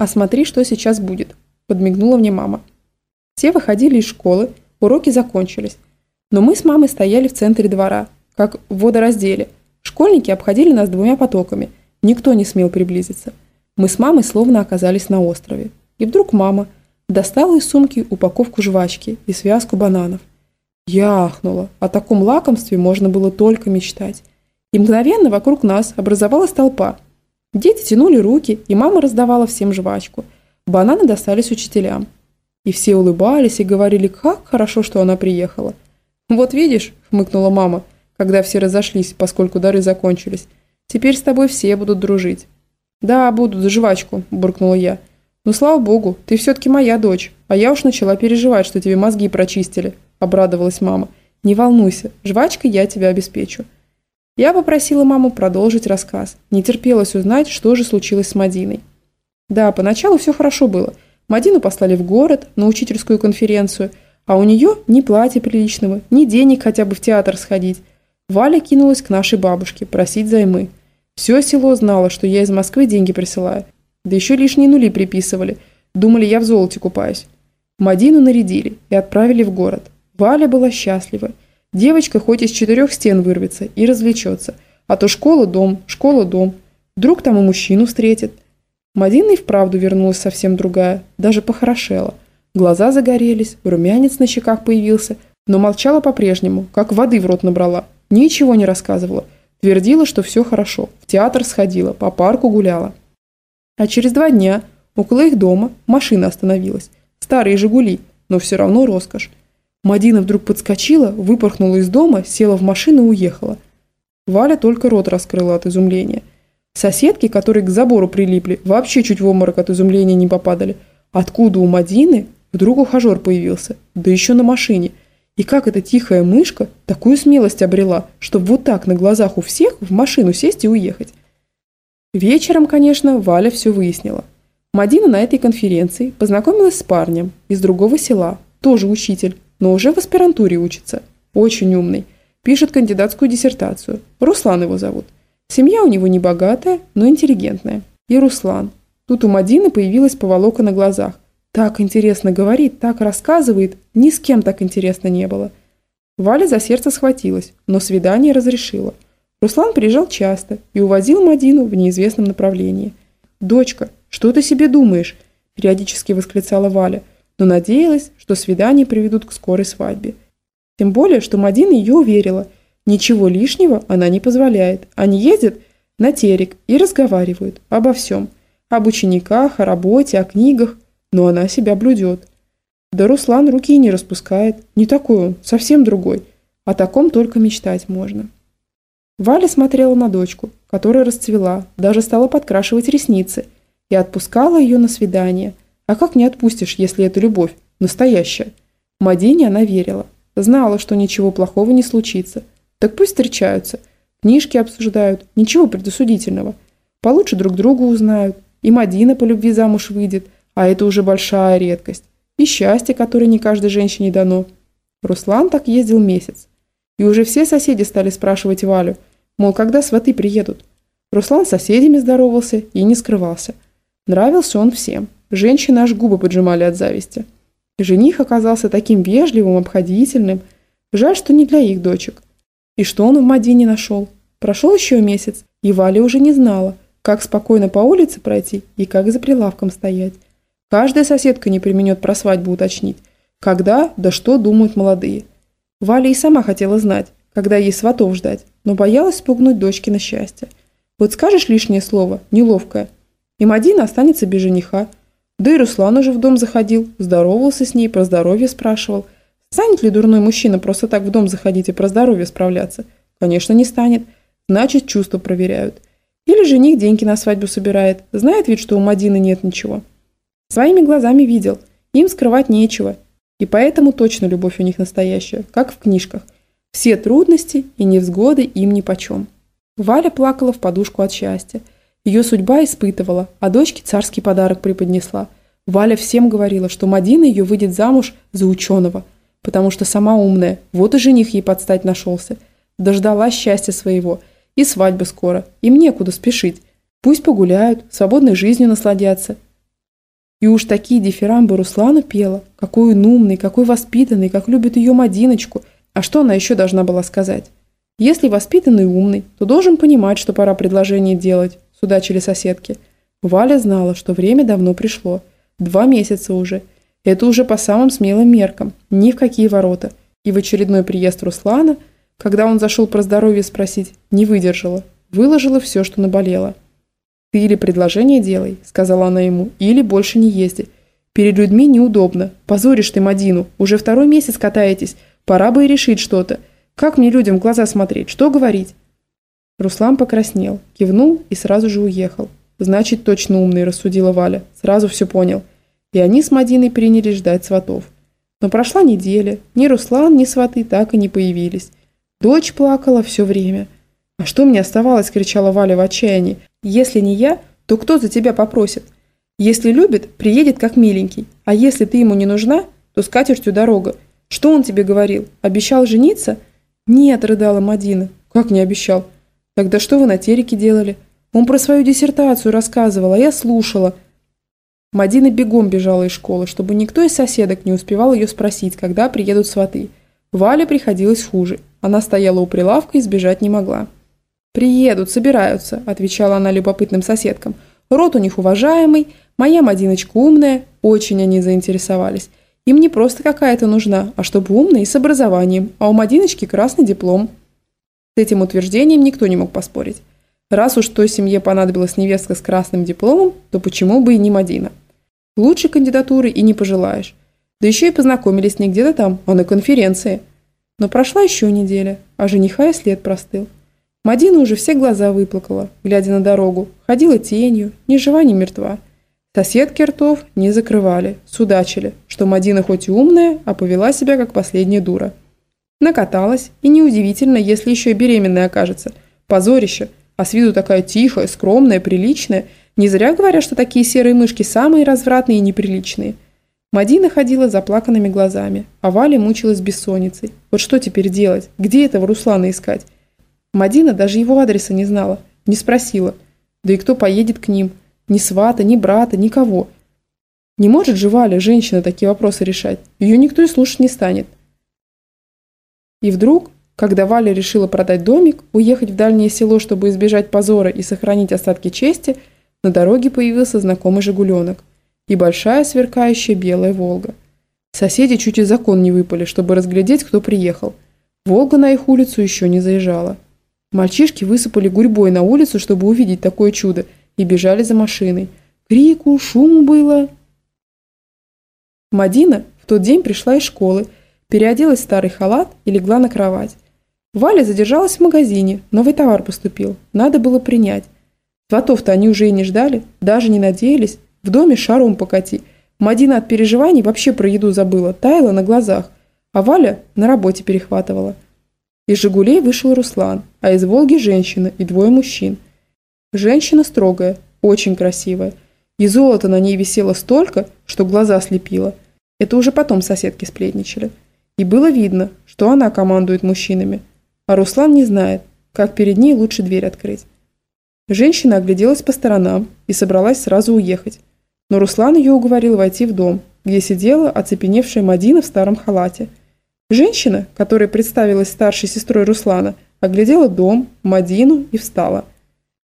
«А смотри, что сейчас будет», – подмигнула мне мама. Все выходили из школы, уроки закончились. Но мы с мамой стояли в центре двора, как в водоразделе. Школьники обходили нас двумя потоками. Никто не смел приблизиться. Мы с мамой словно оказались на острове. И вдруг мама достала из сумки упаковку жвачки и связку бананов. Я ахнула. О таком лакомстве можно было только мечтать. И мгновенно вокруг нас образовалась толпа. Дети тянули руки, и мама раздавала всем жвачку. Бананы достались учителям. И все улыбались и говорили, как хорошо, что она приехала. «Вот видишь», – хмыкнула мама, когда все разошлись, поскольку дары закончились. «Теперь с тобой все будут дружить». «Да, будут, жвачку», – буркнула я. «Ну, слава богу, ты все-таки моя дочь, а я уж начала переживать, что тебе мозги прочистили», – обрадовалась мама. «Не волнуйся, жвачкой я тебя обеспечу». Я попросила маму продолжить рассказ. Не терпелось узнать, что же случилось с Мадиной. Да, поначалу все хорошо было. Мадину послали в город на учительскую конференцию, а у нее ни платья приличного, ни денег хотя бы в театр сходить. Валя кинулась к нашей бабушке просить займы. Все село знало, что я из Москвы деньги присылаю. Да еще лишние нули приписывали. Думали, я в золоте купаюсь. Мадину нарядили и отправили в город. Валя была счастлива. Девочка хоть из четырех стен вырвется и развлечется. А то школа – дом, школа – дом. Вдруг там и мужчину встретит. Мадина и вправду вернулась совсем другая, даже похорошела. Глаза загорелись, румянец на щеках появился, но молчала по-прежнему, как воды в рот набрала. Ничего не рассказывала. Твердила, что все хорошо, в театр сходила, по парку гуляла. А через два дня около их дома машина остановилась. Старые «Жигули», но все равно роскошь. Мадина вдруг подскочила, выпорхнула из дома, села в машину и уехала. Валя только рот раскрыла от изумления. Соседки, которые к забору прилипли, вообще чуть в обморок от изумления не попадали. Откуда у Мадины вдруг ухажер появился? Да еще на машине. И как эта тихая мышка такую смелость обрела, чтобы вот так на глазах у всех в машину сесть и уехать? Вечером, конечно, Валя все выяснила. Мадина на этой конференции познакомилась с парнем из другого села, тоже учитель, но уже в аспирантуре учится. Очень умный. Пишет кандидатскую диссертацию. Руслан его зовут. Семья у него не богатая, но интеллигентная. И Руслан. Тут у Мадины появилась поволока на глазах. Так интересно говорит, так рассказывает, ни с кем так интересно не было. Валя за сердце схватилась, но свидание разрешила. Руслан приезжал часто и увозил Мадину в неизвестном направлении. «Дочка, что ты себе думаешь?» – периодически восклицала Валя – но надеялась, что свидания приведут к скорой свадьбе. Тем более, что Мадина ее уверила, ничего лишнего она не позволяет. Они ездят на терек и разговаривают обо всем. Об учениках, о работе, о книгах, но она себя блюдет. Да Руслан руки не распускает. Не такой он, совсем другой. О таком только мечтать можно. Валя смотрела на дочку, которая расцвела, даже стала подкрашивать ресницы, и отпускала ее на свидание, а как не отпустишь, если это любовь, настоящая? Мадине она верила. Знала, что ничего плохого не случится. Так пусть встречаются. Книжки обсуждают. Ничего предосудительного. Получше друг друга узнают. И Мадина по любви замуж выйдет. А это уже большая редкость. И счастье, которое не каждой женщине дано. Руслан так ездил месяц. И уже все соседи стали спрашивать Валю, мол, когда сваты приедут. Руслан с соседями здоровался и не скрывался. Нравился он всем. Женщины аж губы поджимали от зависти. Жених оказался таким вежливым, обходительным. Жаль, что не для их дочек. И что он в Мадине нашел? Прошел еще месяц, и Валя уже не знала, как спокойно по улице пройти и как за прилавком стоять. Каждая соседка не применет про свадьбу уточнить. Когда, да что думают молодые. Валя и сама хотела знать, когда ей сватов ждать, но боялась спугнуть дочки на счастье. Вот скажешь лишнее слово, неловкое, и Мадина останется без жениха – да и Руслан уже в дом заходил, здоровался с ней, про здоровье спрашивал. Станет ли дурной мужчина просто так в дом заходить и про здоровье справляться? Конечно, не станет. Значит, чувства проверяют. Или жених деньги на свадьбу собирает. Знает ведь, что у Мадины нет ничего. Своими глазами видел. Им скрывать нечего. И поэтому точно любовь у них настоящая, как в книжках. Все трудности и невзгоды им нипочем. Валя плакала в подушку от счастья. Ее судьба испытывала, а дочке царский подарок преподнесла. Валя всем говорила, что Мадина ее выйдет замуж за ученого, потому что сама умная, вот и жених ей подстать нашелся. Дождалась счастья своего, и свадьба скоро, им некуда спешить. Пусть погуляют, свободной жизнью насладятся. И уж такие дифирамбы Руслана пела. Какой он умный, какой воспитанный, как любит ее Мадиночку. А что она еще должна была сказать? Если воспитанный и умный, то должен понимать, что пора предложение делать, судачили соседки. Валя знала, что время давно пришло. Два месяца уже. Это уже по самым смелым меркам. Ни в какие ворота. И в очередной приезд Руслана, когда он зашел про здоровье спросить, не выдержала. Выложила все, что наболело. «Ты или предложение делай», — сказала она ему, — «или больше не езди. Перед людьми неудобно. Позоришь ты Мадину. Уже второй месяц катаетесь. Пора бы и решить что-то. Как мне людям в глаза смотреть? Что говорить?» Руслан покраснел, кивнул и сразу же уехал. «Значит, точно умный», – рассудила Валя. Сразу все понял. И они с Мадиной принялись ждать сватов. Но прошла неделя. Ни Руслан, ни сваты так и не появились. Дочь плакала все время. «А что мне оставалось?» – кричала Валя в отчаянии. «Если не я, то кто за тебя попросит? Если любит, приедет как миленький. А если ты ему не нужна, то с катертью дорога. Что он тебе говорил? Обещал жениться?» «Нет», – рыдала Мадина. «Как не обещал?» «Тогда что вы на телеке делали?» «Он про свою диссертацию рассказывал, а я слушала». Мадина бегом бежала из школы, чтобы никто из соседок не успевал ее спросить, когда приедут сваты. Вале приходилось хуже. Она стояла у прилавка и сбежать не могла. «Приедут, собираются», – отвечала она любопытным соседкам. «Род у них уважаемый, моя Мадиночка умная, очень они заинтересовались. Им не просто какая-то нужна, а чтобы умная и с образованием, а у Мадиночки красный диплом». Этим утверждением никто не мог поспорить. Раз уж той семье понадобилась невестка с красным дипломом, то почему бы и не Мадина? Лучше кандидатуры и не пожелаешь. Да еще и познакомились не где-то там, а на конференции. Но прошла еще неделя, а жениха и след простыл. Мадина уже все глаза выплакала, глядя на дорогу, ходила тенью, ни жива, ни мертва. Соседки ртов не закрывали, судачили, что Мадина хоть и умная, а повела себя как последняя дура. Накаталась, и неудивительно, если еще и беременная окажется. Позорище, а с виду такая тихая, скромная, приличная. Не зря говорят, что такие серые мышки самые развратные и неприличные. Мадина ходила с заплаканными глазами, а Валя мучилась бессонницей. Вот что теперь делать? Где этого Руслана искать? Мадина даже его адреса не знала, не спросила. Да и кто поедет к ним? Ни свата, ни брата, никого. Не может же Валя, женщина, такие вопросы решать. Ее никто и слушать не станет. И вдруг, когда Валя решила продать домик, уехать в дальнее село, чтобы избежать позора и сохранить остатки чести, на дороге появился знакомый «Жигуленок» и большая сверкающая белая «Волга». Соседи чуть из закон не выпали, чтобы разглядеть, кто приехал. «Волга» на их улицу еще не заезжала. Мальчишки высыпали гурьбой на улицу, чтобы увидеть такое чудо – и бежали за машиной. Крику, шуму было. Мадина в тот день пришла из школы, переоделась в старый халат и легла на кровать. Валя задержалась в магазине, новый товар поступил, надо было принять. Сватов-то они уже и не ждали, даже не надеялись, в доме шаром покати. Мадина от переживаний вообще про еду забыла, таяла на глазах, а Валя на работе перехватывала. Из «Жигулей» вышел Руслан, а из «Волги» женщина и двое мужчин – Женщина строгая, очень красивая. И золота на ней висело столько, что глаза слепило. Это уже потом соседки сплетничали. И было видно, что она командует мужчинами. А Руслан не знает, как перед ней лучше дверь открыть. Женщина огляделась по сторонам и собралась сразу уехать. Но Руслан ее уговорил войти в дом, где сидела оцепеневшая Мадина в старом халате. Женщина, которая представилась старшей сестрой Руслана, оглядела дом, Мадину и встала –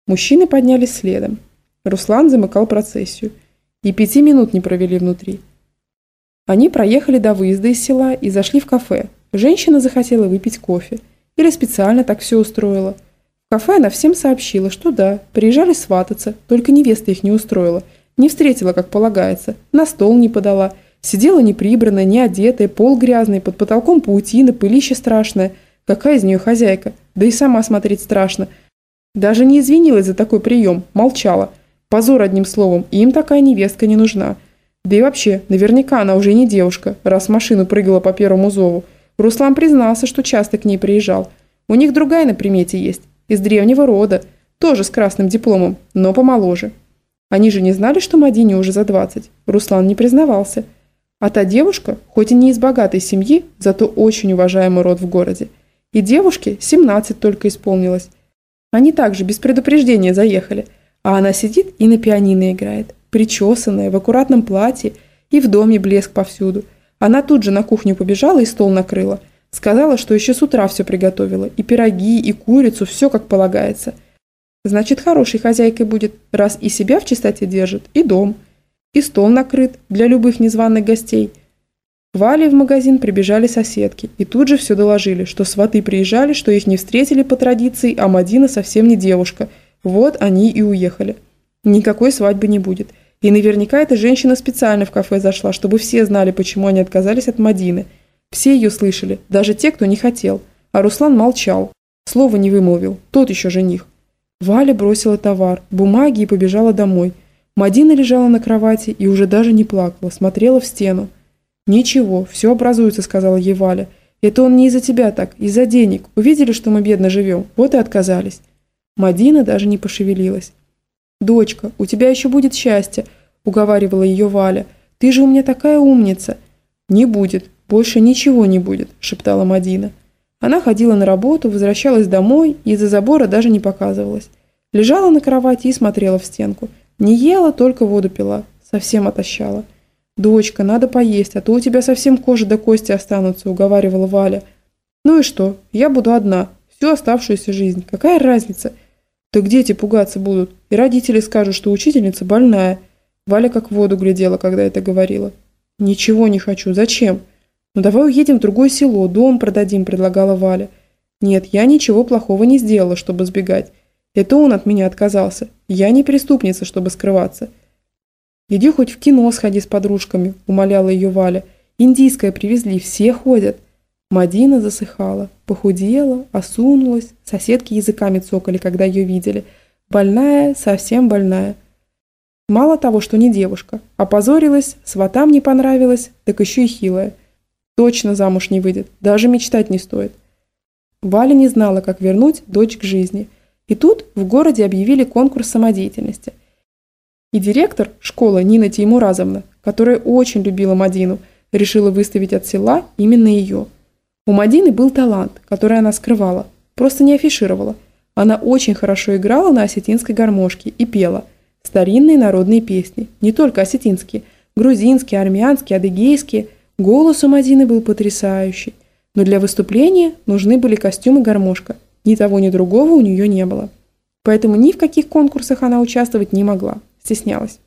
Мужчины поднялись следом. Руслан замыкал процессию. И пяти минут не провели внутри. Они проехали до выезда из села и зашли в кафе. Женщина захотела выпить кофе. Или специально так все устроила. В кафе она всем сообщила, что да, приезжали свататься, только невеста их не устроила. Не встретила, как полагается, на стол не подала. Сидела неприбранная, не одетая, пол грязный, под потолком паутина, пылище страшное. Какая из нее хозяйка? Да и сама смотреть страшно – даже не извинилась за такой прием, молчала. Позор одним словом, им такая невестка не нужна. Да и вообще, наверняка она уже не девушка, раз машину прыгала по первому зову. Руслан признался, что часто к ней приезжал. У них другая на примете есть, из древнего рода, тоже с красным дипломом, но помоложе. Они же не знали, что Мадине уже за 20. Руслан не признавался. А та девушка, хоть и не из богатой семьи, зато очень уважаемый род в городе. И девушке 17 только исполнилось. Они также без предупреждения заехали, а она сидит и на пианино играет. Причесанная, в аккуратном платье, и в доме блеск повсюду. Она тут же на кухню побежала и стол накрыла. Сказала, что еще с утра все приготовила, и пироги, и курицу, все как полагается. Значит, хорошей хозяйкой будет, раз и себя в чистоте держит, и дом, и стол накрыт для любых незваных гостей – к в магазин прибежали соседки и тут же все доложили, что сваты приезжали, что их не встретили по традиции, а Мадина совсем не девушка. Вот они и уехали. Никакой свадьбы не будет. И наверняка эта женщина специально в кафе зашла, чтобы все знали, почему они отказались от Мадины. Все ее слышали, даже те, кто не хотел. А Руслан молчал. Слова не вымолвил. Тот еще жених. Валя бросила товар, бумаги и побежала домой. Мадина лежала на кровати и уже даже не плакала, смотрела в стену. «Ничего, все образуется», – сказала ей Валя. «Это он не из-за тебя так, из-за денег. Увидели, что мы бедно живем, вот и отказались». Мадина даже не пошевелилась. «Дочка, у тебя еще будет счастье», – уговаривала ее Валя. «Ты же у меня такая умница». «Не будет, больше ничего не будет», – шептала Мадина. Она ходила на работу, возвращалась домой и из-за забора даже не показывалась. Лежала на кровати и смотрела в стенку. Не ела, только воду пила. Совсем отощала. «Дочка, надо поесть, а то у тебя совсем кожа до кости останутся», – уговаривала Валя. «Ну и что? Я буду одна. Всю оставшуюся жизнь. Какая разница? Так дети пугаться будут. И родители скажут, что учительница больная». Валя как в воду глядела, когда это говорила. «Ничего не хочу. Зачем?» «Ну давай уедем в другое село, дом продадим», – предлагала Валя. «Нет, я ничего плохого не сделала, чтобы сбегать. Это он от меня отказался. Я не преступница, чтобы скрываться». «Иди хоть в кино сходи с подружками», – умоляла ее Валя. «Индийское привезли, все ходят». Мадина засыхала, похудела, осунулась, соседки языками цокали, когда ее видели. Больная, совсем больная. Мало того, что не девушка, опозорилась, сватам не понравилась, так еще и хилая. Точно замуж не выйдет, даже мечтать не стоит. Валя не знала, как вернуть дочь к жизни. И тут в городе объявили конкурс самодеятельности – и директор школы Нина Теймуразовна, которая очень любила Мадину, решила выставить от села именно ее. У Мадины был талант, который она скрывала, просто не афишировала. Она очень хорошо играла на осетинской гармошке и пела старинные народные песни, не только осетинские, грузинские, армянские, адыгейские. Голос у Мадины был потрясающий, но для выступления нужны были костюмы гармошка. Ни того, ни другого у нее не было. Поэтому ни в каких конкурсах она участвовать не могла стеснялась.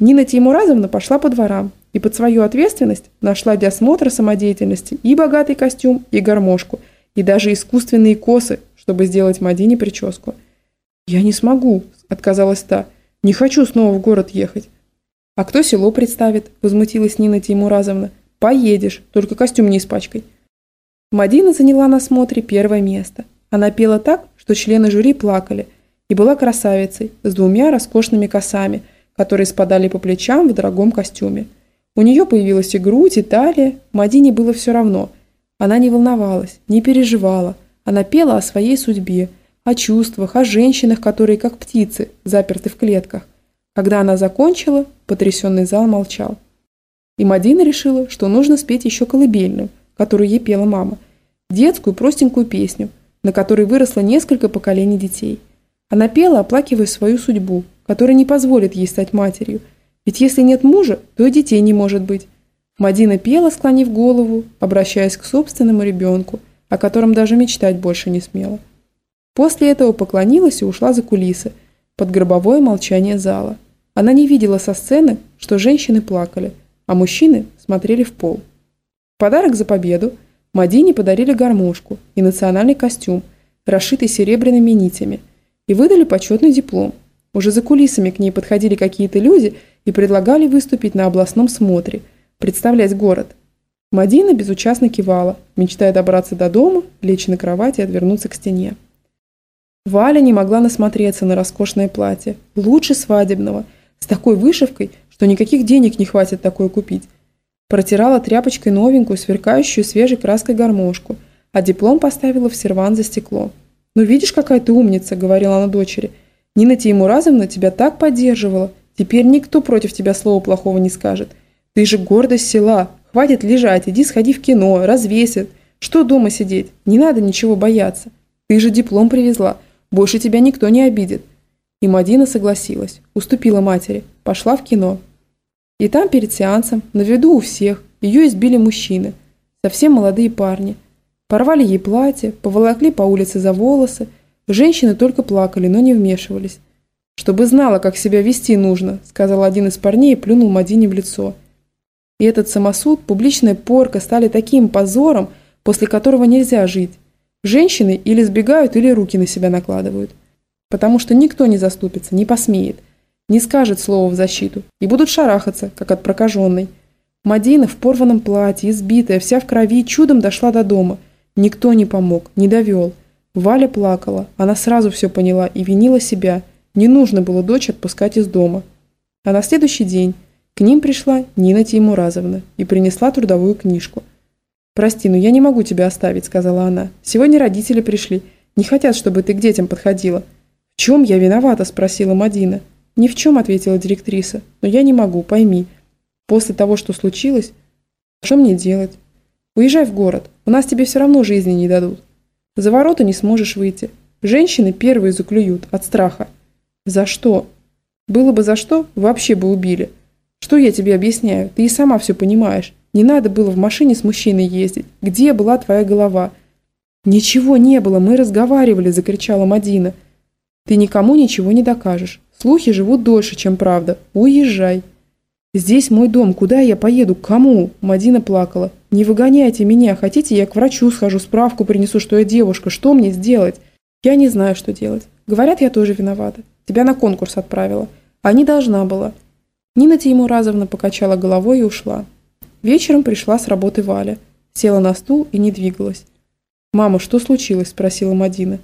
Нина Тимуразовна пошла по дворам и под свою ответственность нашла для осмотра самодеятельности и богатый костюм, и гармошку, и даже искусственные косы, чтобы сделать Мадине прическу. «Я не смогу», – отказалась та. «Не хочу снова в город ехать». «А кто село представит?» – возмутилась Нина Тимуразовна. «Поедешь, только костюм не испачкай». Мадина заняла на смотре первое место. Она пела так, что члены жюри плакали – и была красавицей с двумя роскошными косами, которые спадали по плечам в дорогом костюме. У нее появилась и грудь, и талия, Мадине было все равно. Она не волновалась, не переживала, она пела о своей судьбе, о чувствах, о женщинах, которые как птицы, заперты в клетках. Когда она закончила, потрясенный зал молчал. И Мадина решила, что нужно спеть еще колыбельную, которую ей пела мама, детскую простенькую песню, на которой выросло несколько поколений детей – она пела, оплакивая свою судьбу, которая не позволит ей стать матерью. Ведь если нет мужа, то и детей не может быть. Мадина пела, склонив голову, обращаясь к собственному ребенку, о котором даже мечтать больше не смела. После этого поклонилась и ушла за кулисы, под гробовое молчание зала. Она не видела со сцены, что женщины плакали, а мужчины смотрели в пол. В подарок за победу Мадине подарили гармошку и национальный костюм, расшитый серебряными нитями – и выдали почетный диплом. Уже за кулисами к ней подходили какие-то люди и предлагали выступить на областном смотре, представлять город. Мадина безучастно кивала, мечтая добраться до дома, лечь на кровати и отвернуться к стене. Валя не могла насмотреться на роскошное платье, лучше свадебного, с такой вышивкой, что никаких денег не хватит такое купить. Протирала тряпочкой новенькую, сверкающую свежей краской гармошку, а диплом поставила в серван за стекло. «Ну видишь, какая ты умница», – говорила она дочери. «Нина Теймуразовна тебя так поддерживала. Теперь никто против тебя слова плохого не скажет. Ты же гордость села. Хватит лежать, иди сходи в кино, развесят. Что дома сидеть? Не надо ничего бояться. Ты же диплом привезла. Больше тебя никто не обидит». И Мадина согласилась, уступила матери, пошла в кино. И там перед сеансом, на виду у всех, ее избили мужчины, совсем молодые парни. Порвали ей платье, поволокли по улице за волосы. Женщины только плакали, но не вмешивались. «Чтобы знала, как себя вести нужно», – сказал один из парней и плюнул Мадине в лицо. И этот самосуд, публичная порка стали таким позором, после которого нельзя жить. Женщины или сбегают, или руки на себя накладывают. Потому что никто не заступится, не посмеет, не скажет слова в защиту и будут шарахаться, как от прокаженной. Мадина в порванном платье, избитая, вся в крови, чудом дошла до дома. Никто не помог, не довел. Валя плакала, она сразу все поняла и винила себя. Не нужно было дочь отпускать из дома. А на следующий день к ним пришла Нина Теймуразовна и принесла трудовую книжку. «Прости, но я не могу тебя оставить», – сказала она. «Сегодня родители пришли. Не хотят, чтобы ты к детям подходила». «В чем я виновата?» – спросила Мадина. «Ни в чем», – ответила директриса. «Но я не могу, пойми. После того, что случилось, что мне делать? Уезжай в город. У нас тебе все равно жизни не дадут. За ворота не сможешь выйти. Женщины первые заклюют от страха. За что? Было бы за что, вообще бы убили. Что я тебе объясняю? Ты и сама все понимаешь. Не надо было в машине с мужчиной ездить. Где была твоя голова? Ничего не было, мы разговаривали, закричала Мадина. Ты никому ничего не докажешь. Слухи живут дольше, чем правда. Уезжай. Здесь мой дом, куда я поеду, к кому? Мадина плакала. Не выгоняйте меня, хотите, я к врачу схожу, справку принесу, что я девушка. Что мне сделать? Я не знаю, что делать. Говорят, я тоже виновата. Тебя на конкурс отправила. А не должна была. Нина Тимуразовна покачала головой и ушла. Вечером пришла с работы Валя. Села на стул и не двигалась. «Мама, что случилось?» – спросила Мадина.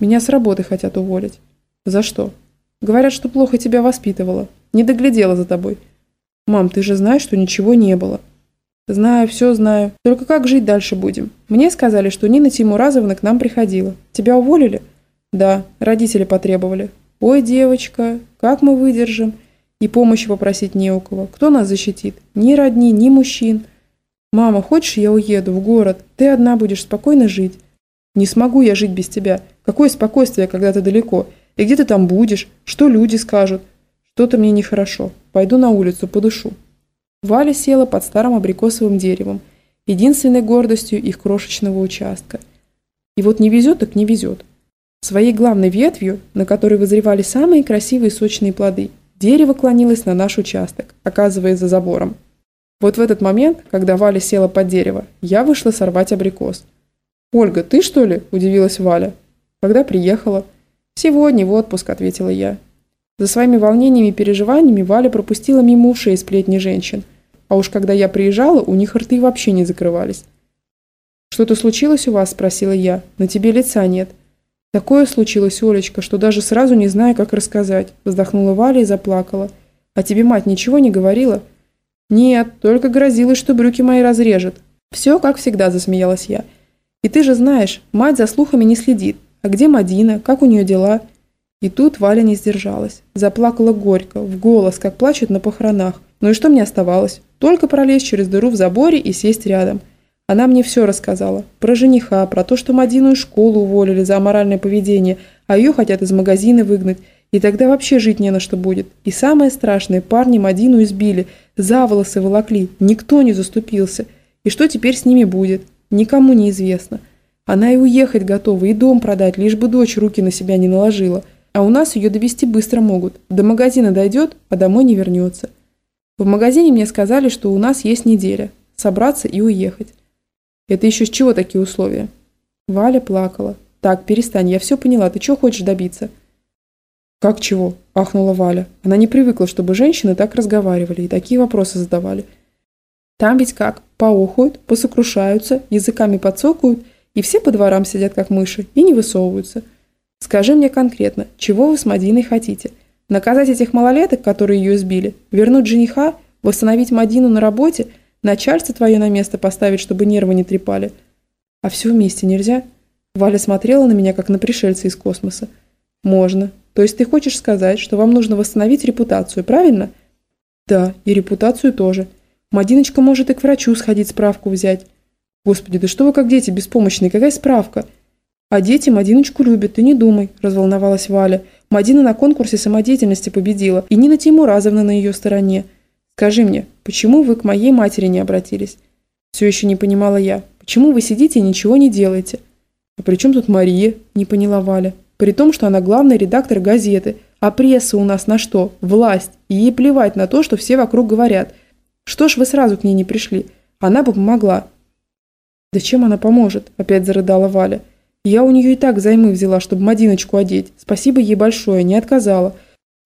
«Меня с работы хотят уволить». «За что?» «Говорят, что плохо тебя воспитывала. Не доглядела за тобой». «Мам, ты же знаешь, что ничего не было». «Знаю, все знаю. Только как жить дальше будем? Мне сказали, что Нина Тимуразовна к нам приходила. Тебя уволили?» «Да, родители потребовали». «Ой, девочка, как мы выдержим?» И помощи попросить не у кого. Кто нас защитит? Ни родни, ни мужчин. Мама, хочешь, я уеду в город? Ты одна будешь спокойно жить. Не смогу я жить без тебя. Какое спокойствие, когда ты далеко? И где ты там будешь? Что люди скажут? Что-то мне нехорошо. Пойду на улицу, подышу. Валя села под старым абрикосовым деревом, единственной гордостью их крошечного участка. И вот не везет, так не везет. Своей главной ветвью, на которой вызревали самые красивые сочные плоды – Дерево клонилось на наш участок, оказываясь за забором. Вот в этот момент, когда Валя села под дерево, я вышла сорвать абрикос. «Ольга, ты что ли?» – удивилась Валя. «Когда приехала?» «Сегодня в отпуск», – ответила я. За своими волнениями и переживаниями Валя пропустила мимо ушей сплетни женщин. А уж когда я приезжала, у них рты вообще не закрывались. «Что-то случилось у вас?» – спросила я. «На тебе лица нет». «Такое случилось, Олечка, что даже сразу не знаю, как рассказать», вздохнула Валя и заплакала. «А тебе мать ничего не говорила?» «Нет, только грозилась, что брюки мои разрежет». «Все, как всегда», засмеялась я. «И ты же знаешь, мать за слухами не следит. А где Мадина? Как у нее дела?» И тут Валя не сдержалась. Заплакала горько, в голос, как плачут на похоронах. Ну и что мне оставалось? Только пролезть через дыру в заборе и сесть рядом – она мне все рассказала. Про жениха, про то, что Мадину из школы уволили за аморальное поведение, а ее хотят из магазина выгнать. И тогда вообще жить не на что будет. И самое страшное, парни Мадину избили, за волосы волокли, никто не заступился. И что теперь с ними будет? Никому не известно. Она и уехать готова, и дом продать, лишь бы дочь руки на себя не наложила. А у нас ее довести быстро могут. До магазина дойдет, а домой не вернется. В магазине мне сказали, что у нас есть неделя. Собраться и уехать. Это еще с чего такие условия? Валя плакала. Так, перестань, я все поняла, ты чего хочешь добиться? Как чего? Ахнула Валя. Она не привыкла, чтобы женщины так разговаривали и такие вопросы задавали. Там ведь как? Поохают, посокрушаются, языками подсокают, и все по дворам сидят как мыши и не высовываются. Скажи мне конкретно, чего вы с Мадиной хотите? Наказать этих малолеток, которые ее избили? Вернуть жениха? Восстановить Мадину на работе – Начальство твое на место поставить, чтобы нервы не трепали. А все вместе нельзя? Валя смотрела на меня, как на пришельца из космоса. Можно. То есть ты хочешь сказать, что вам нужно восстановить репутацию, правильно? Да, и репутацию тоже. Мадиночка может и к врачу сходить справку взять. Господи, да что вы как дети беспомощные, какая справка? А дети Мадиночку любят, ты не думай, разволновалась Валя. Мадина на конкурсе самодеятельности победила, и Нина Тимуразовна на ее стороне. Скажи мне, почему вы к моей матери не обратились? Все еще не понимала я. Почему вы сидите и ничего не делаете? А при чем тут Мария? Не поняла Валя. При том, что она главный редактор газеты. А пресса у нас на что? Власть. И ей плевать на то, что все вокруг говорят. Что ж вы сразу к ней не пришли? Она бы помогла. Да чем она поможет? Опять зарыдала Валя. Я у нее и так займы взяла, чтобы Мадиночку одеть. Спасибо ей большое, не отказала.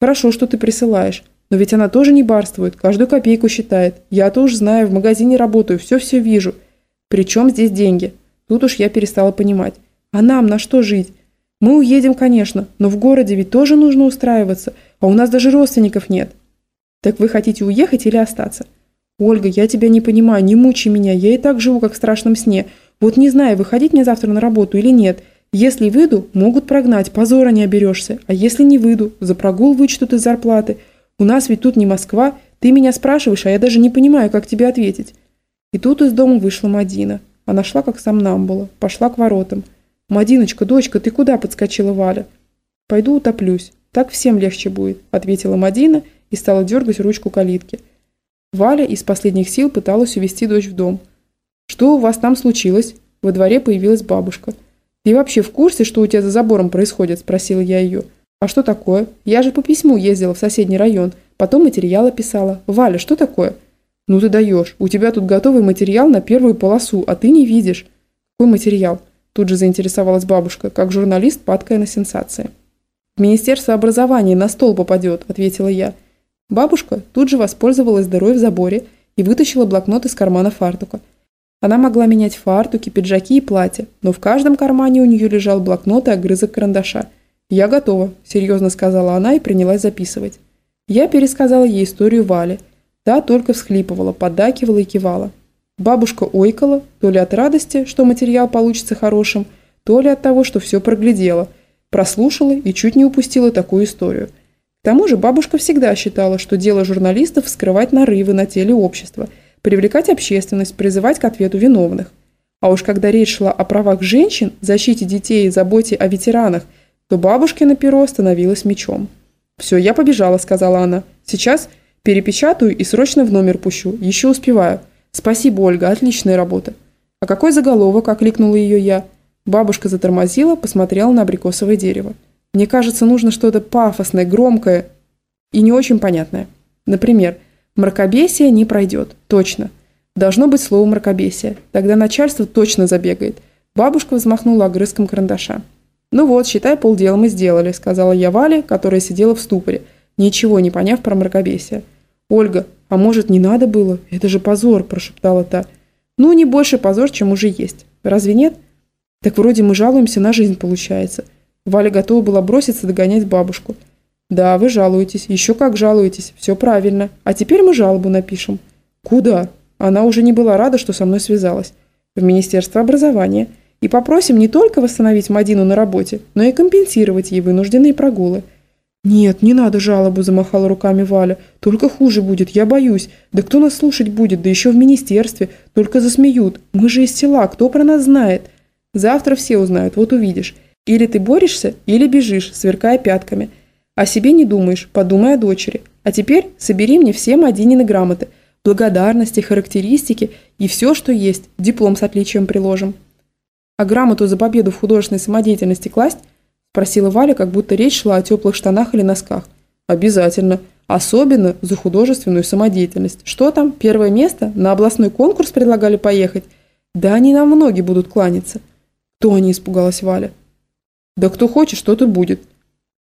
Хорошо, что ты присылаешь. Но ведь она тоже не барствует, каждую копейку считает. Я-то уж знаю, в магазине работаю, все-все вижу. Причем здесь деньги? Тут уж я перестала понимать. А нам на что жить? Мы уедем, конечно, но в городе ведь тоже нужно устраиваться, а у нас даже родственников нет. Так вы хотите уехать или остаться? Ольга, я тебя не понимаю, не мучи меня, я и так живу, как в страшном сне. Вот не знаю, выходить мне завтра на работу или нет. Если выйду, могут прогнать, позора не оберешься. А если не выйду, за прогул вычтут из зарплаты. У нас ведь тут не Москва. Ты меня спрашиваешь, а я даже не понимаю, как тебе ответить. И тут из дома вышла Мадина. Она шла, как сам нам было, пошла к воротам. «Мадиночка, дочка, ты куда?» – подскочила Валя. «Пойду утоплюсь. Так всем легче будет», – ответила Мадина и стала дергать ручку калитки. Валя из последних сил пыталась увести дочь в дом – «Что у вас там случилось?» Во дворе появилась бабушка. «Ты вообще в курсе, что у тебя за забором происходит?» – спросила я ее. «А что такое? Я же по письму ездила в соседний район, потом материалы писала. Валя, что такое?» «Ну ты даешь. У тебя тут готовый материал на первую полосу, а ты не видишь». «Какой материал?» Тут же заинтересовалась бабушка, как журналист, падкая на сенсации. «В Министерство образования на стол попадет», – ответила я. Бабушка тут же воспользовалась дырой в заборе и вытащила блокнот из кармана фартука – она могла менять фартуки, пиджаки и платья, но в каждом кармане у нее лежал блокнот и огрызок карандаша. «Я готова», – серьезно сказала она и принялась записывать. Я пересказала ей историю Вали. Та только всхлипывала, поддакивала и кивала. Бабушка ойкала, то ли от радости, что материал получится хорошим, то ли от того, что все проглядела, прослушала и чуть не упустила такую историю. К тому же бабушка всегда считала, что дело журналистов – скрывать нарывы на теле общества – привлекать общественность, призывать к ответу виновных. А уж когда речь шла о правах женщин, защите детей и заботе о ветеранах, то бабушкино перо становилось мечом. «Все, я побежала», – сказала она. «Сейчас перепечатаю и срочно в номер пущу. Еще успеваю. Спасибо, Ольга, отличная работа». «А какой заголовок?» – окликнула ее я. Бабушка затормозила, посмотрела на абрикосовое дерево. «Мне кажется, нужно что-то пафосное, громкое и не очень понятное. Например – Мракобесие не пройдет. Точно. Должно быть слово мракобесие. Тогда начальство точно забегает. Бабушка взмахнула огрызком карандаша. «Ну вот, считай, полдела мы сделали», – сказала я Вале, которая сидела в ступоре, ничего не поняв про мракобесие. «Ольга, а может, не надо было? Это же позор», – прошептала та. «Ну, не больше позор, чем уже есть. Разве нет?» «Так вроде мы жалуемся на жизнь, получается». Валя готова была броситься догонять бабушку – «Да, вы жалуетесь. Еще как жалуетесь. Все правильно. А теперь мы жалобу напишем». «Куда?» Она уже не была рада, что со мной связалась. «В Министерство образования. И попросим не только восстановить Мадину на работе, но и компенсировать ей вынужденные прогулы». «Нет, не надо жалобу», – замахала руками Валя. «Только хуже будет, я боюсь. Да кто нас слушать будет, да еще в министерстве. Только засмеют. Мы же из села, кто про нас знает?» «Завтра все узнают, вот увидишь. Или ты борешься, или бежишь, сверкая пятками. О себе не думаешь, подумай о дочери. А теперь собери мне все Мадинины грамоты, благодарности, характеристики и все, что есть, диплом с отличием приложим. А грамоту за победу в художественной самодеятельности класть? Спросила Валя, как будто речь шла о теплых штанах или носках. Обязательно. Особенно за художественную самодеятельность. Что там? Первое место? На областной конкурс предлагали поехать? Да они нам многие будут кланяться. Кто они, испугалась Валя. Да кто хочет, что-то будет.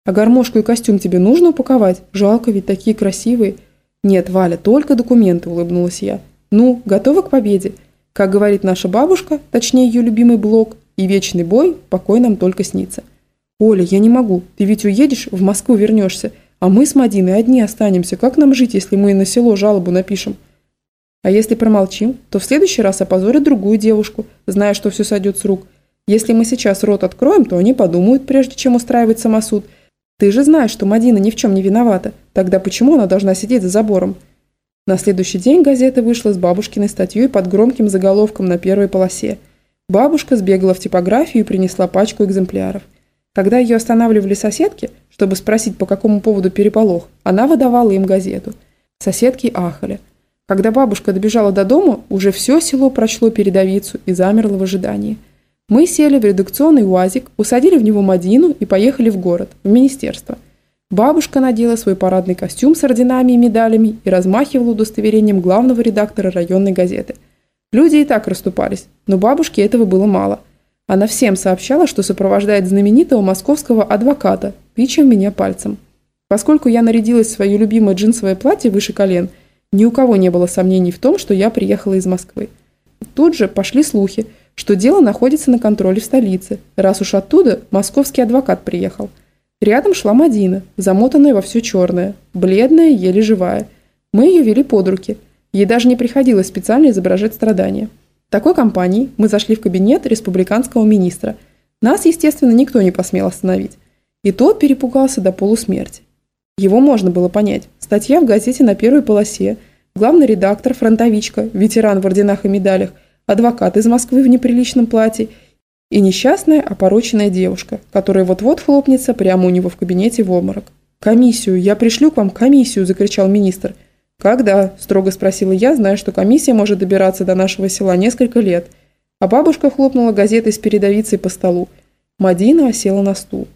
А гармошку и костюм тебе нужно упаковать? Жалко, ведь такие красивые. Нет, Валя, только документы, улыбнулась я. Ну, готова к победе? Как говорит наша бабушка, точнее ее любимый блог, и вечный бой, покой нам только снится. Оля, я не могу. Ты ведь уедешь, в Москву вернешься, а мы с Мадиной одни останемся. Как нам жить, если мы на село жалобу напишем? А если промолчим, то в следующий раз опозорят другую девушку, зная, что все сойдет с рук. Если мы сейчас рот откроем, то они подумают, прежде чем устраивать самосуд – ты же знаешь, что Мадина ни в чем не виновата. Тогда почему она должна сидеть за забором? На следующий день газета вышла с бабушкиной статьей под громким заголовком на первой полосе. Бабушка сбегала в типографию и принесла пачку экземпляров. Когда ее останавливали соседки, чтобы спросить, по какому поводу переполох, она выдавала им газету. Соседки ахали. Когда бабушка добежала до дома, уже все село прочло передовицу и замерло в ожидании. Мы сели в редакционный УАЗик, усадили в него Мадину и поехали в город, в министерство. Бабушка надела свой парадный костюм с орденами и медалями и размахивала удостоверением главного редактора районной газеты. Люди и так расступались, но бабушке этого было мало – она всем сообщала, что сопровождает знаменитого московского адвоката, тыча меня пальцем. Поскольку я нарядилась в свое любимое джинсовое платье выше колен, ни у кого не было сомнений в том, что я приехала из Москвы. Тут же пошли слухи, что дело находится на контроле в столице, раз уж оттуда московский адвокат приехал. Рядом шла Мадина, замотанная во все черное, бледная, еле живая. Мы ее вели под руки. Ей даже не приходилось специально изображать страдания такой компании мы зашли в кабинет республиканского министра. Нас, естественно, никто не посмел остановить. И тот перепугался до полусмерти. Его можно было понять. Статья в газете на первой полосе, главный редактор, фронтовичка, ветеран в орденах и медалях, адвокат из Москвы в неприличном платье и несчастная опороченная девушка, которая вот-вот хлопнется прямо у него в кабинете в обморок. «Комиссию! Я пришлю к вам комиссию!» – закричал министр – «Когда?» – строго спросила я, зная, что комиссия может добираться до нашего села несколько лет. А бабушка хлопнула газетой с передовицей по столу. Мадина осела на стул.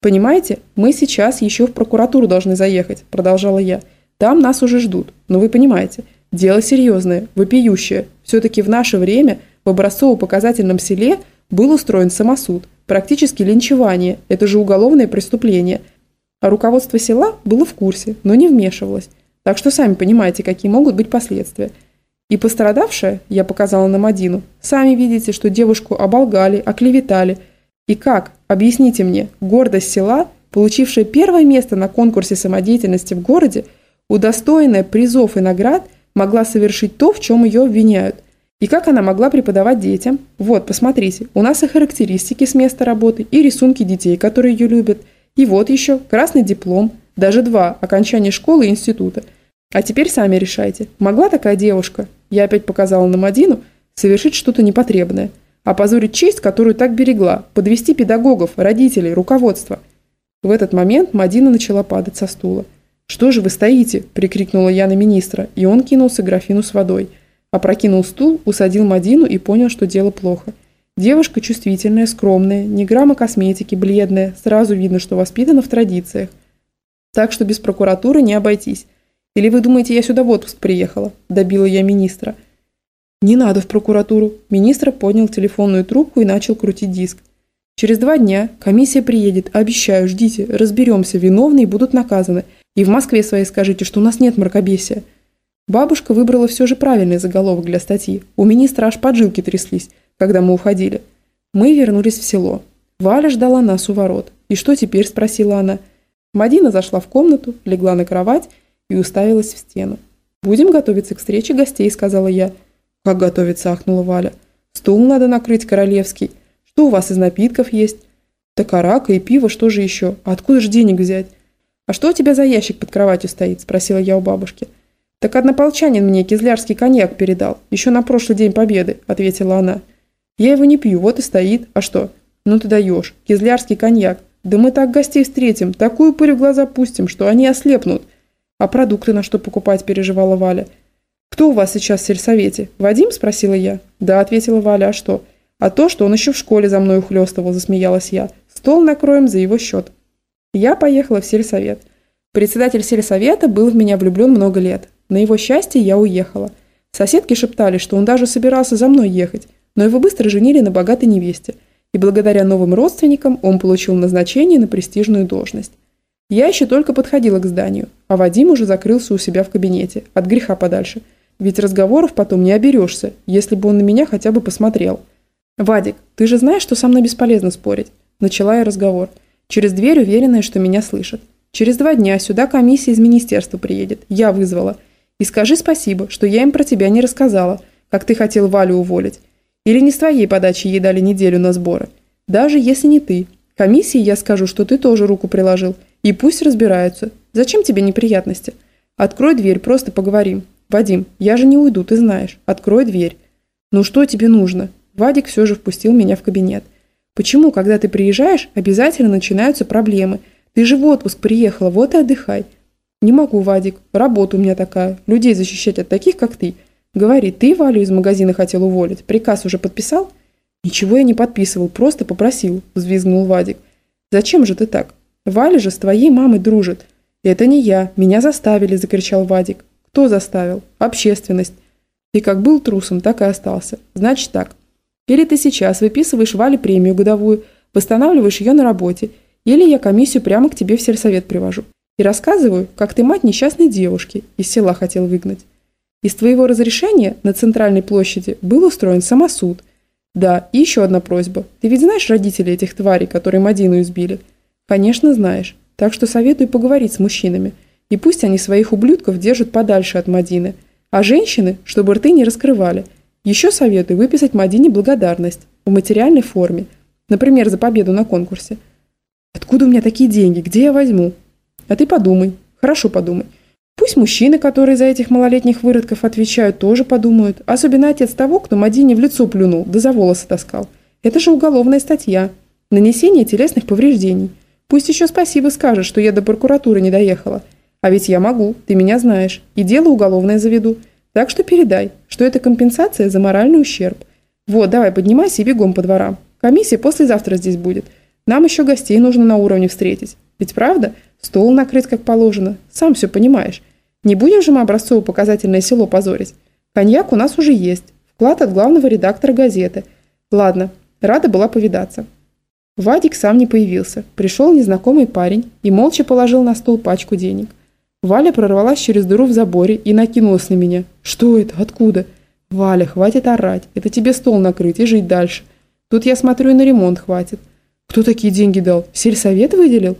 «Понимаете, мы сейчас еще в прокуратуру должны заехать», – продолжала я. «Там нас уже ждут. Но вы понимаете, дело серьезное, вопиющее. Все-таки в наше время в образцово-показательном селе был устроен самосуд, практически линчевание, это же уголовное преступление. А руководство села было в курсе, но не вмешивалось. Так что сами понимаете, какие могут быть последствия. И пострадавшая, я показала на Мадину, сами видите, что девушку оболгали, оклеветали. И как, объясните мне, гордость села, получившая первое место на конкурсе самодеятельности в городе, удостоенная призов и наград, могла совершить то, в чем ее обвиняют. И как она могла преподавать детям? Вот, посмотрите, у нас и характеристики с места работы, и рисунки детей, которые ее любят. И вот еще красный диплом – даже два – окончание школы и института. А теперь сами решайте. Могла такая девушка, я опять показала на Мадину, совершить что-то непотребное? Опозорить честь, которую так берегла, подвести педагогов, родителей, руководство? В этот момент Мадина начала падать со стула. «Что же вы стоите?» – прикрикнула я на министра, и он кинулся графину с водой. Опрокинул стул, усадил Мадину и понял, что дело плохо. Девушка чувствительная, скромная, ни грамма косметики, бледная, сразу видно, что воспитана в традициях. Так что без прокуратуры не обойтись. Или вы думаете, я сюда в отпуск приехала?» – добила я министра. «Не надо в прокуратуру». Министр поднял телефонную трубку и начал крутить диск. «Через два дня комиссия приедет. Обещаю, ждите. Разберемся. Виновные будут наказаны. И в Москве своей скажите, что у нас нет мракобесия». Бабушка выбрала все же правильный заголовок для статьи. У министра аж поджилки тряслись, когда мы уходили. Мы вернулись в село. Валя ждала нас у ворот. «И что теперь?» – спросила она. – Мадина зашла в комнату, легла на кровать и уставилась в стену. «Будем готовиться к встрече гостей», – сказала я. «Как готовиться?» – ахнула Валя. «Стул надо накрыть королевский. Что у вас из напитков есть?» «Так арака и пиво, что же еще? Откуда же денег взять?» «А что у тебя за ящик под кроватью стоит?» – спросила я у бабушки. «Так однополчанин мне кизлярский коньяк передал, еще на прошлый день победы», – ответила она. «Я его не пью, вот и стоит. А что?» «Ну ты даешь. Кизлярский коньяк. Да мы так гостей встретим, такую пыль в глаза пустим, что они ослепнут. А продукты на что покупать, переживала Валя. «Кто у вас сейчас в сельсовете? Вадим?» – спросила я. «Да», – ответила Валя. «А что?» «А то, что он еще в школе за мной ухлёстывал», – засмеялась я. «Стол накроем за его счет». Я поехала в сельсовет. Председатель сельсовета был в меня влюблен много лет. На его счастье я уехала. Соседки шептали, что он даже собирался за мной ехать, но его быстро женили на богатой невесте – и благодаря новым родственникам он получил назначение на престижную должность. Я еще только подходила к зданию, а Вадим уже закрылся у себя в кабинете, от греха подальше. Ведь разговоров потом не оберешься, если бы он на меня хотя бы посмотрел. «Вадик, ты же знаешь, что со мной бесполезно спорить?» Начала я разговор. Через дверь уверенная, что меня слышат. Через два дня сюда комиссия из министерства приедет. Я вызвала. И скажи спасибо, что я им про тебя не рассказала, как ты хотел Валю уволить. Или не с твоей подачи ей дали неделю на сборы. Даже если не ты. Комиссии я скажу, что ты тоже руку приложил. И пусть разбираются. Зачем тебе неприятности? Открой дверь, просто поговорим. Вадим, я же не уйду, ты знаешь. Открой дверь. Ну что тебе нужно? Вадик все же впустил меня в кабинет. Почему, когда ты приезжаешь, обязательно начинаются проблемы? Ты же в отпуск приехала, вот и отдыхай. Не могу, Вадик, работа у меня такая, людей защищать от таких, как ты. Говори, ты Валю из магазина хотел уволить, приказ уже подписал? Ничего я не подписывал, просто попросил, взвизгнул Вадик. Зачем же ты так? Валя же с твоей мамой дружит. Это не я, меня заставили, закричал Вадик. Кто заставил? Общественность. Ты как был трусом, так и остался. Значит так. Или ты сейчас выписываешь Вале премию годовую, восстанавливаешь ее на работе, или я комиссию прямо к тебе в сельсовет привожу. И рассказываю, как ты мать несчастной девушки из села хотел выгнать. Из твоего разрешения на центральной площади был устроен самосуд. Да, и еще одна просьба. Ты ведь знаешь родителей этих тварей, которые Мадину избили? Конечно, знаешь. Так что советую поговорить с мужчинами. И пусть они своих ублюдков держат подальше от Мадины. А женщины, чтобы рты не раскрывали. Еще советую выписать Мадине благодарность в материальной форме. Например, за победу на конкурсе. Откуда у меня такие деньги? Где я возьму? А ты подумай, хорошо подумай. Пусть мужчины, которые за этих малолетних выродков отвечают, тоже подумают. Особенно отец того, кто Мадине в лицо плюнул, да за волосы таскал. Это же уголовная статья. Нанесение телесных повреждений. Пусть еще спасибо скажет, что я до прокуратуры не доехала. А ведь я могу, ты меня знаешь. И дело уголовное заведу. Так что передай, что это компенсация за моральный ущерб. Вот, давай, поднимайся и бегом по дворам. Комиссия послезавтра здесь будет. Нам еще гостей нужно на уровне встретить. Ведь правда? Стол накрыт как положено. Сам все понимаешь. Не будем же мы образцово-показательное село позорить. Коньяк у нас уже есть. Вклад от главного редактора газеты. Ладно, рада была повидаться. Вадик сам не появился. Пришел незнакомый парень и молча положил на стол пачку денег. Валя прорвалась через дыру в заборе и накинулась на меня. «Что это? Откуда?» «Валя, хватит орать. Это тебе стол накрыть и жить дальше. Тут, я смотрю, и на ремонт хватит». «Кто такие деньги дал? Сельсовет выделил?»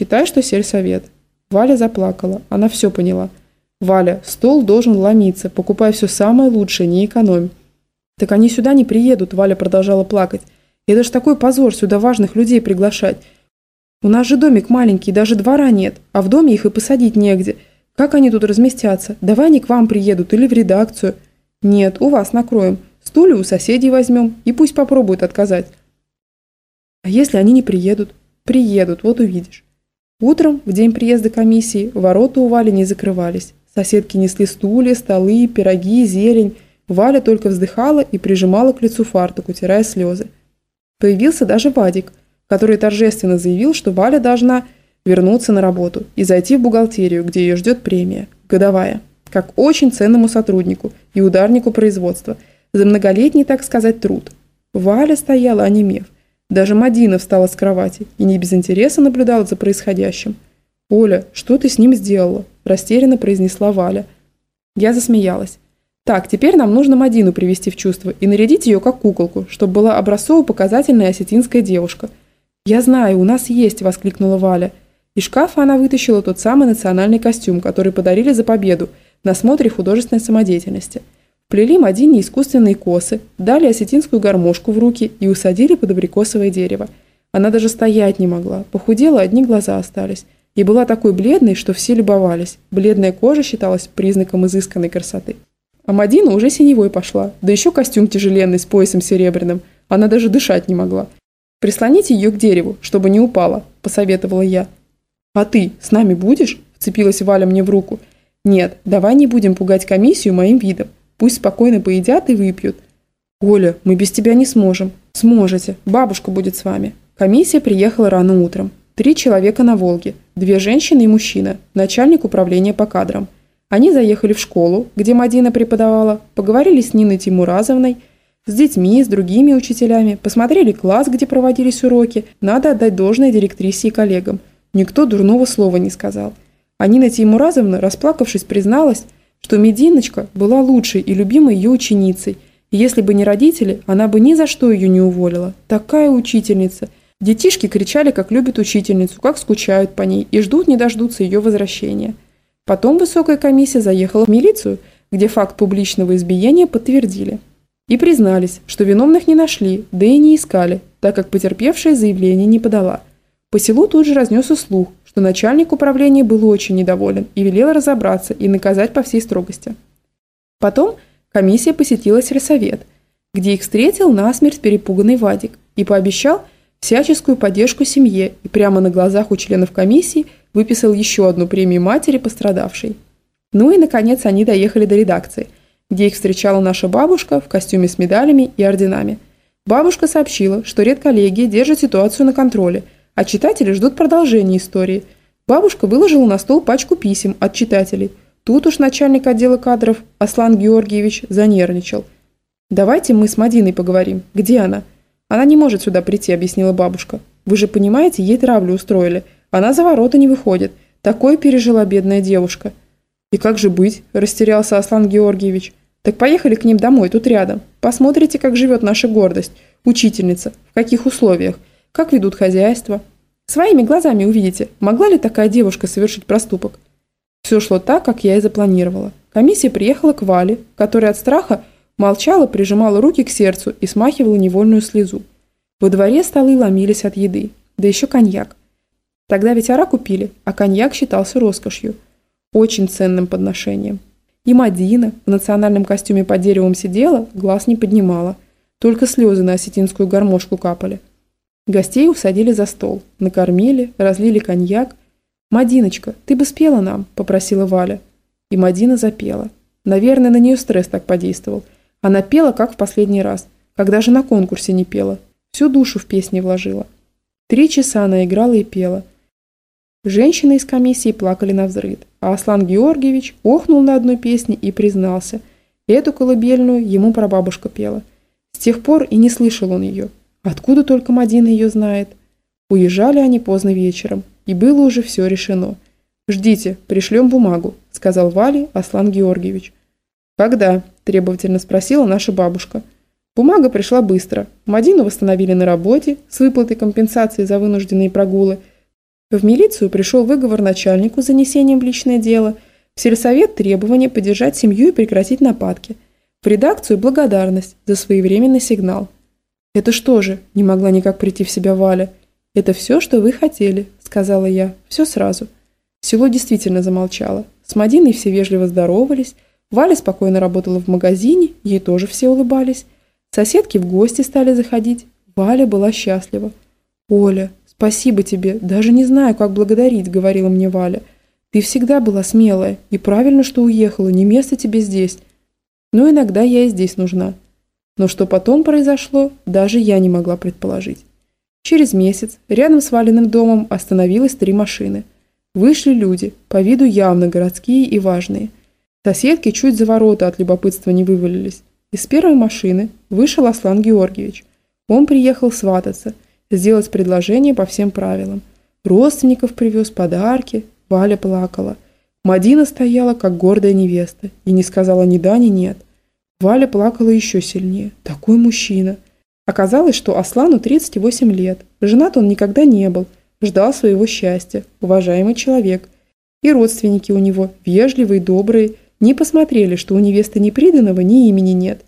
Считай, что сельсовет. Валя заплакала. Она все поняла. Валя, стол должен ломиться. Покупай все самое лучшее, не экономь. Так они сюда не приедут, Валя продолжала плакать. Это ж такой позор сюда важных людей приглашать. У нас же домик маленький, даже двора нет, а в доме их и посадить негде. Как они тут разместятся? Давай они к вам приедут или в редакцию. Нет, у вас накроем. Стулья у соседей возьмем, и пусть попробуют отказать. А если они не приедут? Приедут, вот увидишь. Утром, в день приезда комиссии, ворота у Вали не закрывались. Соседки несли стулья, столы, пироги, зелень. Валя только вздыхала и прижимала к лицу фартук, утирая слезы. Появился даже Вадик, который торжественно заявил, что Валя должна вернуться на работу и зайти в бухгалтерию, где ее ждет премия, годовая, как очень ценному сотруднику и ударнику производства, за многолетний, так сказать, труд. Валя стояла, онемев – даже Мадина встала с кровати и не без интереса наблюдала за происходящим. «Оля, что ты с ним сделала?» – растерянно произнесла Валя. Я засмеялась. «Так, теперь нам нужно Мадину привести в чувство и нарядить ее как куколку, чтобы была образцово-показательная осетинская девушка». «Я знаю, у нас есть!» – воскликнула Валя. Из шкафа она вытащила тот самый национальный костюм, который подарили за победу на смотре художественной самодеятельности – Плели Мадине искусственные косы, дали осетинскую гармошку в руки и усадили под абрикосовое дерево. Она даже стоять не могла, похудела, одни глаза остались. И была такой бледной, что все любовались. Бледная кожа считалась признаком изысканной красоты. А Мадина уже синевой пошла, да еще костюм тяжеленный с поясом серебряным. Она даже дышать не могла. «Прислоните ее к дереву, чтобы не упала», – посоветовала я. «А ты с нами будешь?» – вцепилась Валя мне в руку. «Нет, давай не будем пугать комиссию моим видом. Пусть спокойно поедят и выпьют. Оля, мы без тебя не сможем. Сможете. Бабушка будет с вами. Комиссия приехала рано утром. Три человека на «Волге». Две женщины и мужчина. Начальник управления по кадрам. Они заехали в школу, где Мадина преподавала, поговорили с Ниной Тимуразовной, с детьми, с другими учителями, посмотрели класс, где проводились уроки. Надо отдать должное директрисе и коллегам. Никто дурного слова не сказал. А Нина Тимуразовна, расплакавшись, призналась, что Мединочка была лучшей и любимой ее ученицей, и если бы не родители, она бы ни за что ее не уволила. Такая учительница. Детишки кричали, как любят учительницу, как скучают по ней и ждут не дождутся ее возвращения. Потом высокая комиссия заехала в милицию, где факт публичного избиения подтвердили. И признались, что виновных не нашли, да и не искали, так как потерпевшая заявление не подала. По селу тут же разнесся слух, что начальник управления был очень недоволен и велел разобраться и наказать по всей строгости. Потом комиссия посетила сельсовет, где их встретил насмерть перепуганный Вадик и пообещал всяческую поддержку семье и прямо на глазах у членов комиссии выписал еще одну премию матери пострадавшей. Ну и, наконец, они доехали до редакции, где их встречала наша бабушка в костюме с медалями и орденами. Бабушка сообщила, что редколлегия держит ситуацию на контроле, а читатели ждут продолжения истории. Бабушка выложила на стол пачку писем от читателей. Тут уж начальник отдела кадров Аслан Георгиевич занервничал. «Давайте мы с Мадиной поговорим. Где она?» «Она не может сюда прийти», – объяснила бабушка. «Вы же понимаете, ей травлю устроили. Она за ворота не выходит. Такое пережила бедная девушка». «И как же быть?» – растерялся Аслан Георгиевич. «Так поехали к ним домой, тут рядом. Посмотрите, как живет наша гордость. Учительница. В каких условиях. Как ведут хозяйство. Своими глазами увидите, могла ли такая девушка совершить проступок». Все шло так, как я и запланировала. Комиссия приехала к Вале, которая от страха молчала, прижимала руки к сердцу и смахивала невольную слезу. Во дворе столы ломились от еды. Да еще коньяк. Тогда ведь ара купили, а коньяк считался роскошью – очень ценным подношением. И Мадина в национальном костюме под деревом сидела, глаз не поднимала. Только слезы на осетинскую гармошку капали. Гостей усадили за стол, накормили, разлили коньяк. «Мадиночка, ты бы спела нам», – попросила Валя. И Мадина запела. Наверное, на нее стресс так подействовал. Она пела, как в последний раз, когда же на конкурсе не пела. Всю душу в песни вложила. Три часа она играла и пела. Женщины из комиссии плакали на взрыд, а Аслан Георгиевич охнул на одной песне и признался. Эту колыбельную ему прабабушка пела. С тех пор и не слышал он ее. Откуда только Мадина ее знает? Уезжали они поздно вечером, и было уже все решено. «Ждите, пришлем бумагу», – сказал Вале Аслан Георгиевич. «Когда?» – требовательно спросила наша бабушка. Бумага пришла быстро. Мадину восстановили на работе с выплатой компенсации за вынужденные прогулы – в милицию пришел выговор начальнику с занесением в личное дело, в сельсовет требование поддержать семью и прекратить нападки, в редакцию благодарность за своевременный сигнал. «Это что же?» – не могла никак прийти в себя Валя. «Это все, что вы хотели», – сказала я. «Все сразу». Село действительно замолчало. С Мадиной все вежливо здоровались. Валя спокойно работала в магазине, ей тоже все улыбались. Соседки в гости стали заходить. Валя была счастлива. «Оля, «Спасибо тебе, даже не знаю, как благодарить», — говорила мне Валя. «Ты всегда была смелая, и правильно, что уехала, не место тебе здесь. Но иногда я и здесь нужна». Но что потом произошло, даже я не могла предположить. Через месяц рядом с Валиным домом остановилось три машины. Вышли люди, по виду явно городские и важные. Соседки чуть за ворота от любопытства не вывалились. Из первой машины вышел Аслан Георгиевич. Он приехал свататься – сделать предложение по всем правилам. Родственников привез, подарки. Валя плакала. Мадина стояла, как гордая невеста, и не сказала ни да, ни нет. Валя плакала еще сильнее. Такой мужчина. Оказалось, что Аслану 38 лет. Женат он никогда не был. Ждал своего счастья. Уважаемый человек. И родственники у него, вежливые, добрые, не посмотрели, что у невесты ни приданного, ни имени нет.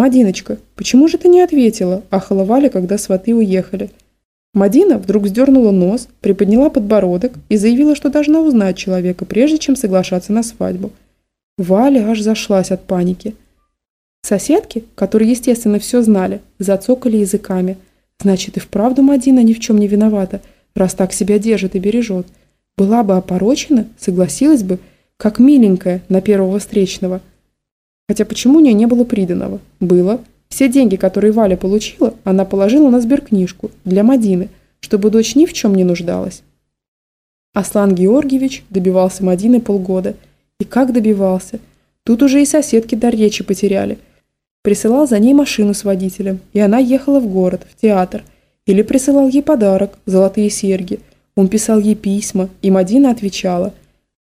«Мадиночка, почему же ты не ответила?» – ахала Валя, когда сваты уехали. Мадина вдруг сдернула нос, приподняла подбородок и заявила, что должна узнать человека, прежде чем соглашаться на свадьбу. Валя аж зашлась от паники. Соседки, которые, естественно, все знали, зацокали языками. Значит, и вправду Мадина ни в чем не виновата, раз так себя держит и бережет. Была бы опорочена, согласилась бы, как миленькая на первого встречного. Хотя почему у нее не было приданого? Было. Все деньги, которые Валя получила, она положила на сберкнижку для Мадины, чтобы дочь ни в чем не нуждалась. Аслан Георгиевич добивался Мадины полгода. И как добивался? Тут уже и соседки до речи потеряли. Присылал за ней машину с водителем, и она ехала в город, в театр. Или присылал ей подарок, золотые серьги. Он писал ей письма, и Мадина отвечала.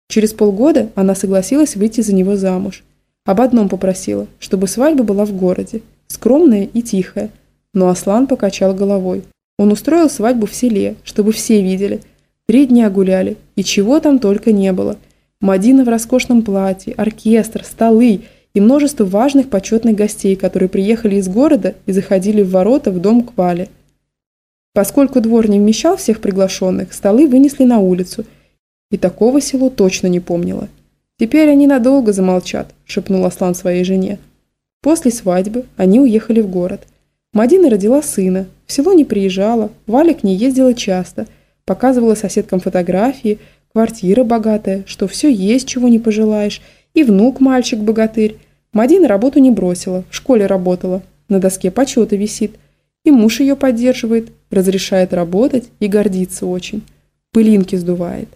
Через полгода она согласилась выйти за него замуж. Об одном попросила, чтобы свадьба была в городе скромная и тихая. Но Аслан покачал головой. Он устроил свадьбу в селе, чтобы все видели. Три дня гуляли, и чего там только не было. Мадина в роскошном платье, оркестр, столы и множество важных почетных гостей, которые приехали из города и заходили в ворота в дом к Вале. Поскольку двор не вмещал всех приглашенных, столы вынесли на улицу, и такого село точно не помнило. «Теперь они надолго замолчат», – шепнул Аслан своей жене. После свадьбы они уехали в город. Мадина родила сына, в село не приезжала, Валя к ней ездила часто, показывала соседкам фотографии, квартира богатая, что все есть, чего не пожелаешь, и внук мальчик-богатырь. Мадина работу не бросила, в школе работала, на доске почета висит. И муж ее поддерживает, разрешает работать и гордится очень. Пылинки сдувает.